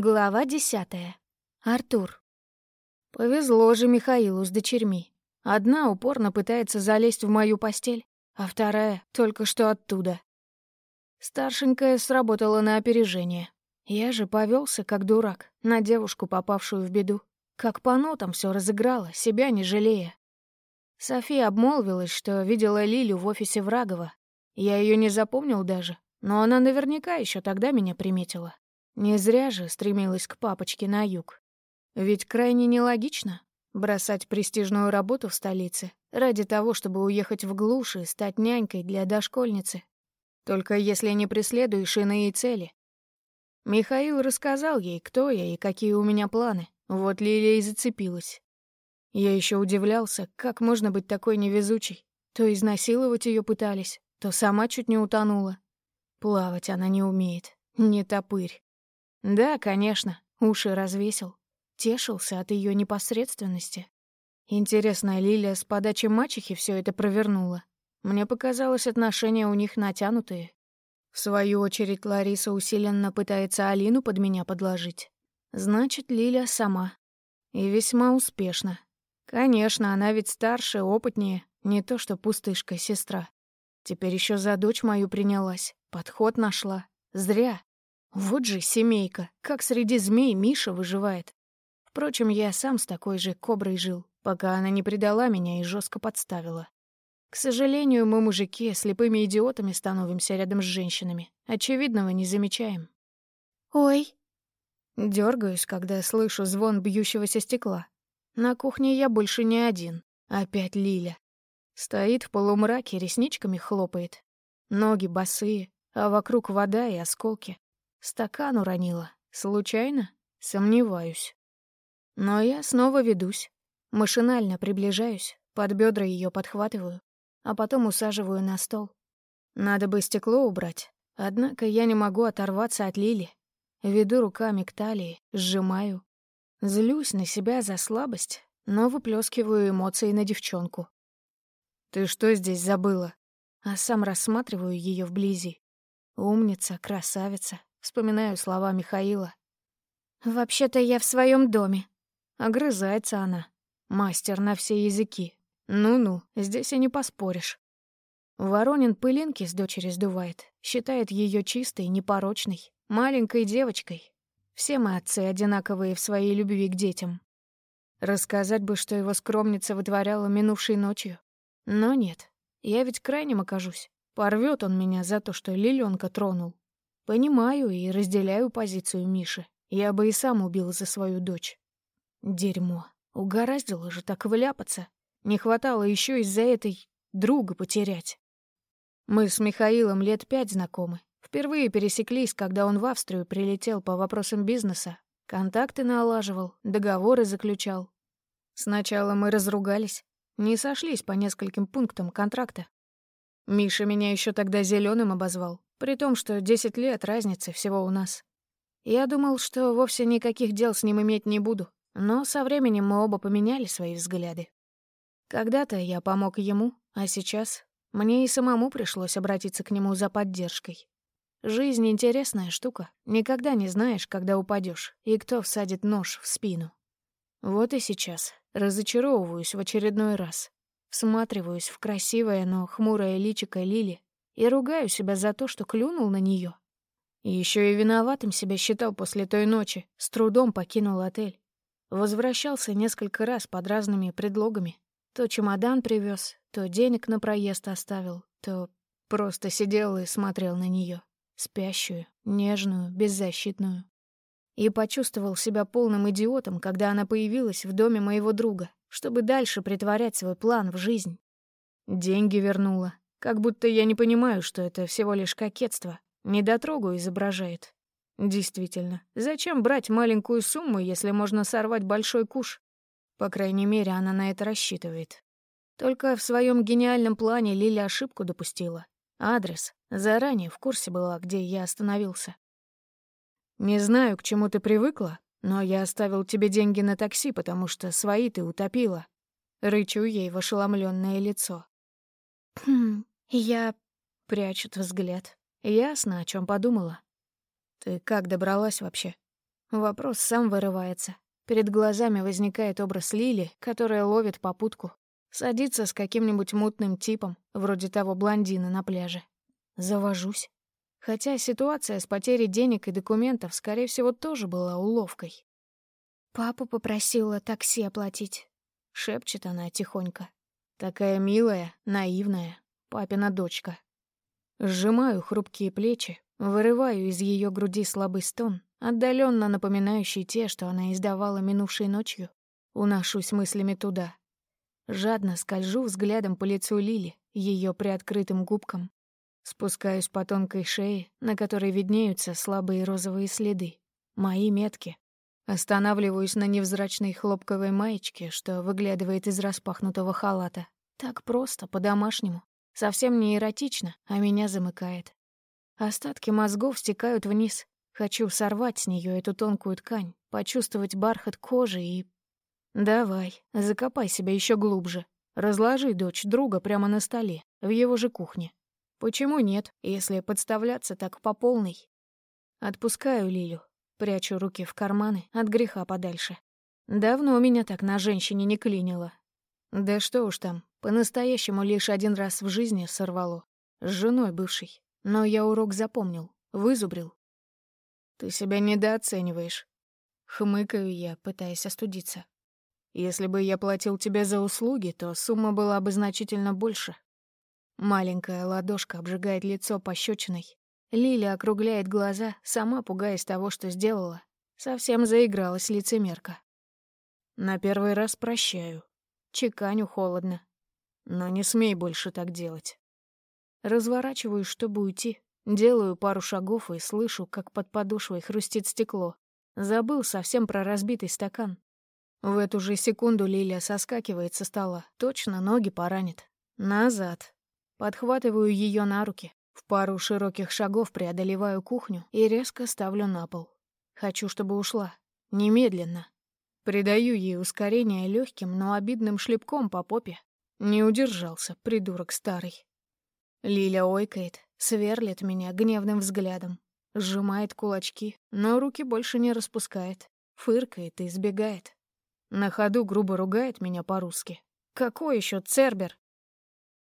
Глава десятая. Артур. Повезло же Михаилу с дочерьми. Одна упорно пытается залезть в мою постель, а вторая только что оттуда. Старшенькая сработала на опережение. Я же повелся как дурак, на девушку, попавшую в беду. Как по нотам все разыграла, себя не жалея. София обмолвилась, что видела Лилю в офисе Врагова. Я ее не запомнил даже, но она наверняка еще тогда меня приметила. Не зря же стремилась к папочке на юг. Ведь крайне нелогично бросать престижную работу в столице ради того, чтобы уехать в глушь и стать нянькой для дошкольницы. Только если не преследуешь иные цели. Михаил рассказал ей, кто я и какие у меня планы. Вот Лилия и зацепилась. Я еще удивлялся, как можно быть такой невезучей. То изнасиловать ее пытались, то сама чуть не утонула. Плавать она не умеет, не топырь. Да, конечно, уши развесил. Тешился от ее непосредственности. Интересно, Лилия с подачи мачехи все это провернула. Мне показалось, отношения у них натянутые. В свою очередь, Лариса усиленно пытается Алину под меня подложить. Значит, Лиля сама. И весьма успешно. Конечно, она ведь старше, опытнее, не то что пустышка-сестра. Теперь еще за дочь мою принялась, подход нашла. Зря. Вот же семейка, как среди змей Миша выживает. Впрочем, я сам с такой же коброй жил, пока она не предала меня и жестко подставила. К сожалению, мы, мужики, слепыми идиотами становимся рядом с женщинами. Очевидного не замечаем. «Ой!» Дёргаюсь, когда слышу звон бьющегося стекла. На кухне я больше не один. Опять Лиля. Стоит в полумраке, ресничками хлопает. Ноги босые, а вокруг вода и осколки. Стакан уронила. Случайно? Сомневаюсь. Но я снова ведусь. Машинально приближаюсь, под бедра ее подхватываю, а потом усаживаю на стол. Надо бы стекло убрать, однако я не могу оторваться от Лили. Веду руками к талии, сжимаю. Злюсь на себя за слабость, но выплескиваю эмоции на девчонку. «Ты что здесь забыла?» А сам рассматриваю ее вблизи. Умница, красавица, Вспоминаю слова Михаила. «Вообще-то я в своем доме». Огрызается она. Мастер на все языки. Ну-ну, здесь и не поспоришь. Воронин пылинки с дочери сдувает, считает ее чистой, непорочной, маленькой девочкой. Все мы отцы одинаковые в своей любви к детям. Рассказать бы, что его скромница вытворяла минувшей ночью. Но нет, я ведь крайним окажусь. Порвет он меня за то, что Лилёнка тронул. Понимаю и разделяю позицию Миши. Я бы и сам убил за свою дочь. Дерьмо. Угораздило же так вляпаться. Не хватало еще из-за этой друга потерять. Мы с Михаилом лет пять знакомы. Впервые пересеклись, когда он в Австрию прилетел по вопросам бизнеса. Контакты налаживал, договоры заключал. Сначала мы разругались, не сошлись по нескольким пунктам контракта. Миша меня еще тогда зеленым обозвал, при том, что 10 лет разницы всего у нас. Я думал, что вовсе никаких дел с ним иметь не буду, но со временем мы оба поменяли свои взгляды. Когда-то я помог ему, а сейчас мне и самому пришлось обратиться к нему за поддержкой. Жизнь — интересная штука. Никогда не знаешь, когда упадешь и кто всадит нож в спину. Вот и сейчас разочаровываюсь в очередной раз. Всматриваюсь в красивое, но хмурое личико Лили и ругаю себя за то, что клюнул на нее. Еще и виноватым себя считал после той ночи, с трудом покинул отель. Возвращался несколько раз под разными предлогами. То чемодан привез, то денег на проезд оставил, то просто сидел и смотрел на нее, спящую, нежную, беззащитную. И почувствовал себя полным идиотом, когда она появилась в доме моего друга, чтобы дальше притворять свой план в жизнь. Деньги вернула, как будто я не понимаю, что это всего лишь кокетство. Недотрогу изображает. Действительно, зачем брать маленькую сумму, если можно сорвать большой куш? По крайней мере, она на это рассчитывает. Только в своем гениальном плане Лиля ошибку допустила. Адрес. Заранее в курсе была, где я остановился. «Не знаю, к чему ты привыкла, но я оставил тебе деньги на такси, потому что свои ты утопила». Рычу ей в ошеломленное лицо. «Хм, я...» — прячет взгляд. Ясно, о чем подумала. «Ты как добралась вообще?» Вопрос сам вырывается. Перед глазами возникает образ Лили, которая ловит попутку. Садится с каким-нибудь мутным типом, вроде того блондина на пляже. Завожусь. Хотя ситуация с потерей денег и документов, скорее всего, тоже была уловкой. «Папа попросила такси оплатить», — шепчет она тихонько. Такая милая, наивная, папина дочка. Сжимаю хрупкие плечи, вырываю из ее груди слабый стон, отдаленно напоминающий те, что она издавала минувшей ночью. Уношусь мыслями туда. Жадно скольжу взглядом по лицу Лили, ее приоткрытым губкам. Спускаюсь по тонкой шее, на которой виднеются слабые розовые следы. Мои метки. Останавливаюсь на невзрачной хлопковой маечке, что выглядывает из распахнутого халата. Так просто, по-домашнему. Совсем не эротично, а меня замыкает. Остатки мозгов стекают вниз, Хочу сорвать с нее эту тонкую ткань, почувствовать бархат кожи и... Давай, закопай себя еще глубже. Разложи дочь друга прямо на столе, в его же кухне. Почему нет, если подставляться так по полной? Отпускаю Лилю, прячу руки в карманы, от греха подальше. Давно меня так на женщине не клинило. Да что уж там, по-настоящему лишь один раз в жизни сорвало. С женой бывшей. Но я урок запомнил, вызубрил. Ты себя недооцениваешь. Хмыкаю я, пытаясь остудиться. Если бы я платил тебе за услуги, то сумма была бы значительно больше. Маленькая ладошка обжигает лицо пощечиной. Лиля округляет глаза, сама пугаясь того, что сделала. Совсем заигралась лицемерка. На первый раз прощаю. Чеканю холодно. Но не смей больше так делать. Разворачиваюсь, чтобы уйти, Делаю пару шагов и слышу, как под подошвой хрустит стекло. Забыл совсем про разбитый стакан. В эту же секунду Лилия соскакивает со стола. Точно ноги поранит. Назад. Подхватываю ее на руки. В пару широких шагов преодолеваю кухню и резко ставлю на пол. Хочу, чтобы ушла. Немедленно. Придаю ей ускорение легким, но обидным шлепком по попе. Не удержался, придурок старый. Лиля ойкает, сверлит меня гневным взглядом, сжимает кулачки, но руки больше не распускает, фыркает и избегает. На ходу грубо ругает меня по-русски. Какой еще Цербер?